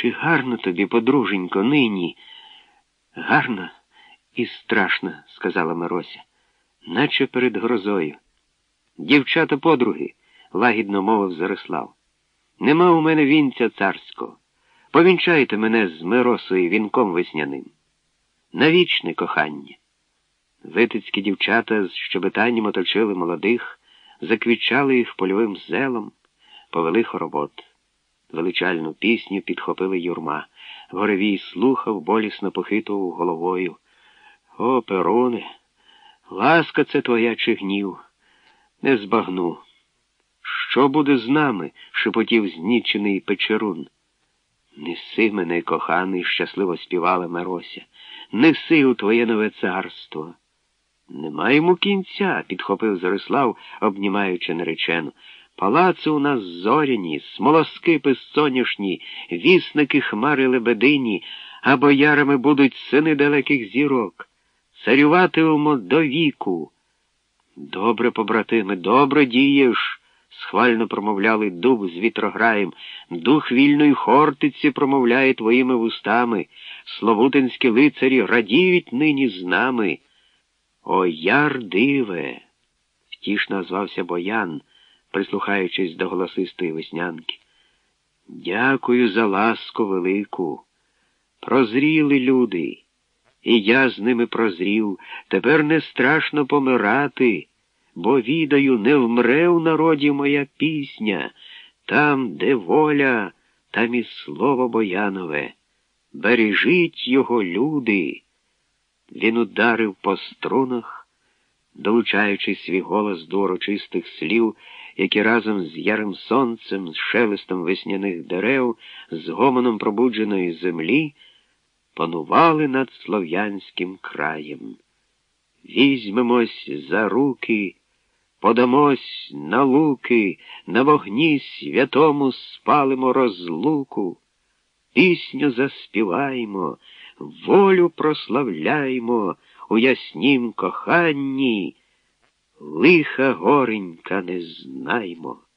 Чи гарно тобі, подруженько, нині? Гарно і страшно, сказала Мирося, наче перед грозою. Дівчата подруги, лагідно мовив Зарислав. Нема у мене вінця царського. Повінчайте мене з Миросою вінком весняним. Навічне кохання. Витицькі дівчата з щебетанням оточили молодих, заквічали їх польовим зелом, повели хоробот. Величальну пісню підхопили юрма. Горевій слухав, болісно похитував головою. О, перуне, ласка це твоя чи гнів, не збагну. Що буде з нами? шепотів знічений печерун. Неси мене, коханий, щасливо співала Мирося. Неси у твоє нове царство. Нема йому кінця, підхопив Зарислав, обнімаючи наречену. Палаци у нас зоряні, смолоскипи соняшні, вісники хмари лебедині, а боярами будуть сини далеких зірок. Царюватимемо до віку. Добре, побратими, добре дієш, схвально промовляли дуб з вітрограєм. Дух вільної хортиці промовляє твоїми вустами. Словутинські лицарі радіють нині з нами. О, яр диве! втішно звався Боян прислухаючись до голосистої веснянки. Дякую за ласку велику. Прозріли люди, і я з ними прозрів. Тепер не страшно помирати, бо відаю, не вмре в народі моя пісня. Там, де воля, там і слово Боянове. Бережіть його, люди. Він ударив по струнах долучаючи свій голос до урочистих слів, які разом з ярим сонцем, з шелестом весняних дерев, з гомоном пробудженої землі, панували над слов'янським краєм. Візьмемось за руки, подамось на луки, на вогні святому спалимо розлуку, пісню заспіваймо, волю прославляймо у яснім коханні, лиха горенька не знаймо.